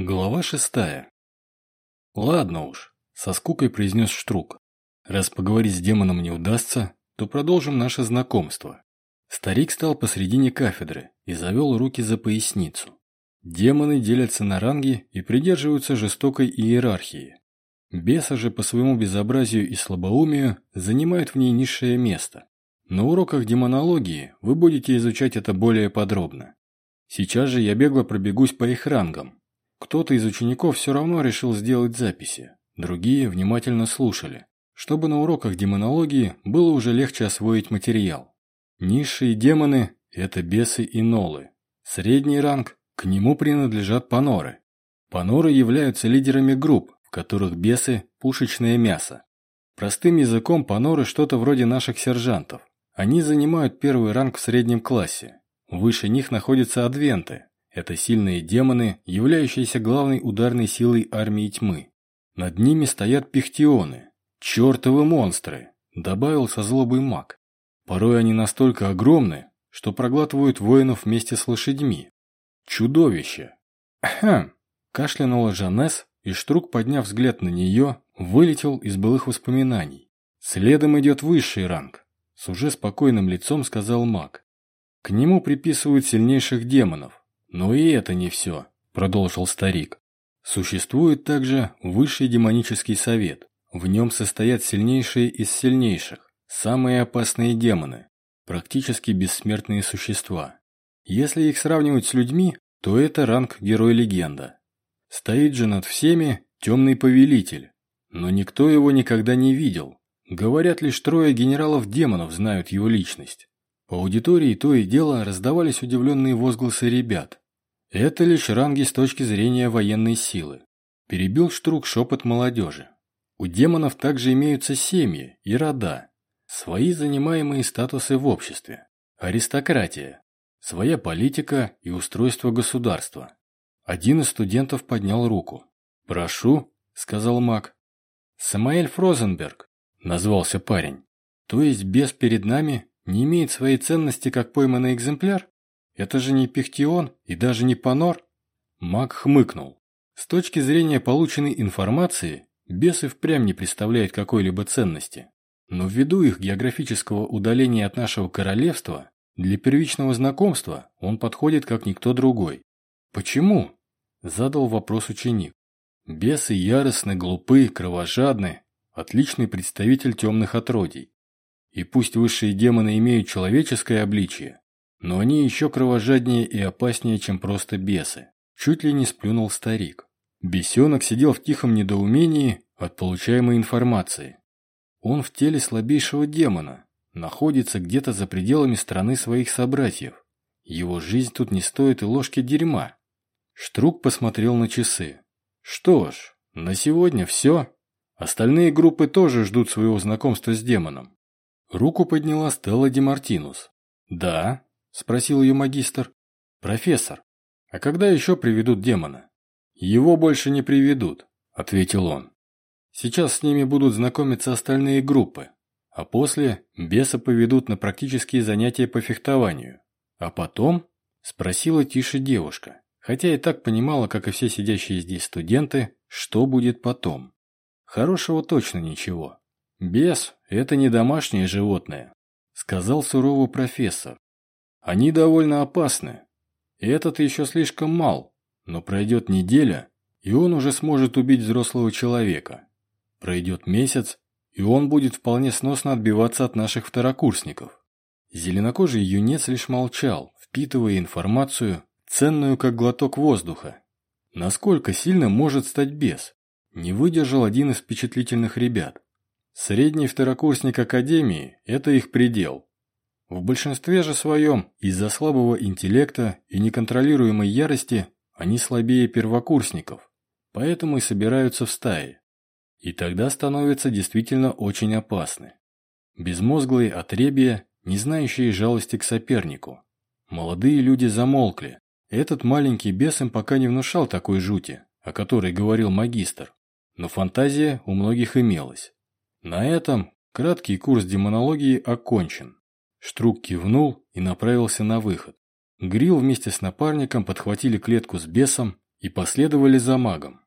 Глава шестая. «Ладно уж», – со скукой произнес Штрук. «Раз поговорить с демоном не удастся, то продолжим наше знакомство». Старик стал посредине кафедры и завел руки за поясницу. Демоны делятся на ранги и придерживаются жестокой иерархии. Бесы же по своему безобразию и слабоумию занимают в ней низшее место. На уроках демонологии вы будете изучать это более подробно. Сейчас же я бегло пробегусь по их рангам, кто-то из учеников все равно решил сделать записи, другие внимательно слушали, чтобы на уроках демонологии было уже легче освоить материал. Низшие демоны – это бесы и нолы. Средний ранг – к нему принадлежат паноры. Паноры являются лидерами групп, в которых бесы – пушечное мясо. Простым языком паноры что-то вроде наших сержантов. Они занимают первый ранг в среднем классе. Выше них находятся адвенты, это сильные демоны, являющиеся главной ударной силой армии тьмы. Над ними стоят пихтионы. Чертовы монстры, добавил со злобой маг. Порой они настолько огромны, что проглатывают воинов вместе с лошадьми. Чудовище. Хм, кашлянула Жанес, и Штрук, подняв взгляд на нее, вылетел из былых воспоминаний. Следом идет высший ранг. С уже спокойным лицом сказал маг. К нему приписывают сильнейших демонов, «Но и это не все», – продолжил старик. «Существует также Высший демонический совет. В нем состоят сильнейшие из сильнейших, самые опасные демоны, практически бессмертные существа. Если их сравнивать с людьми, то это ранг Герой-легенда. Стоит же над всеми темный повелитель, но никто его никогда не видел. Говорят, лишь трое генералов-демонов знают его личность. По аудитории то и дело раздавались удивленные возгласы ребят. Это лишь ранги с точки зрения военной силы. Перебил Штрук шепот молодежи. У демонов также имеются семьи и рода, свои занимаемые статусы в обществе, аристократия, своя политика и устройство государства. Один из студентов поднял руку. «Прошу», — сказал маг. «Самаэль Фрозенберг», — назвался парень. «То есть без перед нами не имеет своей ценности как пойманный экземпляр? Это же не пихтион и даже не панор. Маг хмыкнул. С точки зрения полученной информации, бесы впрямь не представляют какой-либо ценности. Но ввиду их географического удаления от нашего королевства, для первичного знакомства он подходит как никто другой. «Почему?» – задал вопрос ученик. «Бесы яростны, глупы, кровожадны, отличный представитель темных отродий. И пусть высшие демоны имеют человеческое обличие, но они еще кровожаднее и опаснее, чем просто бесы. Чуть ли не сплюнул старик. Бесенок сидел в тихом недоумении от получаемой информации. Он в теле слабейшего демона, находится где-то за пределами страны своих собратьев. Его жизнь тут не стоит и ложки дерьма. Штрук посмотрел на часы. Что ж, на сегодня все. Остальные группы тоже ждут своего знакомства с демоном. Руку подняла Стелла Демартинус. «Да?» – спросил ее магистр. «Профессор, а когда еще приведут демона?» «Его больше не приведут», – ответил он. «Сейчас с ними будут знакомиться остальные группы, а после беса поведут на практические занятия по фехтованию. А потом?» – спросила тише девушка, хотя и так понимала, как и все сидящие здесь студенты, что будет потом. Хорошего точно ничего. «Бес – это не домашнее животное», – сказал сурово профессор. «Они довольно опасны. Этот еще слишком мал, но пройдет неделя, и он уже сможет убить взрослого человека. Пройдет месяц, и он будет вполне сносно отбиваться от наших второкурсников». Зеленокожий юнец лишь молчал, впитывая информацию, ценную как глоток воздуха. Насколько сильно может стать бес? Не выдержал один из впечатлительных ребят. Средний второкурсник академии – это их предел. В большинстве же своем, из-за слабого интеллекта и неконтролируемой ярости, они слабее первокурсников, поэтому и собираются в стаи. И тогда становятся действительно очень опасны. Безмозглые отребья, не знающие жалости к сопернику. Молодые люди замолкли. Этот маленький бес им пока не внушал такой жути, о которой говорил магистр. Но фантазия у многих имелась. На этом краткий курс демонологии окончен. Штрук кивнул и направился на выход. Грил вместе с напарником подхватили клетку с бесом и последовали за магом.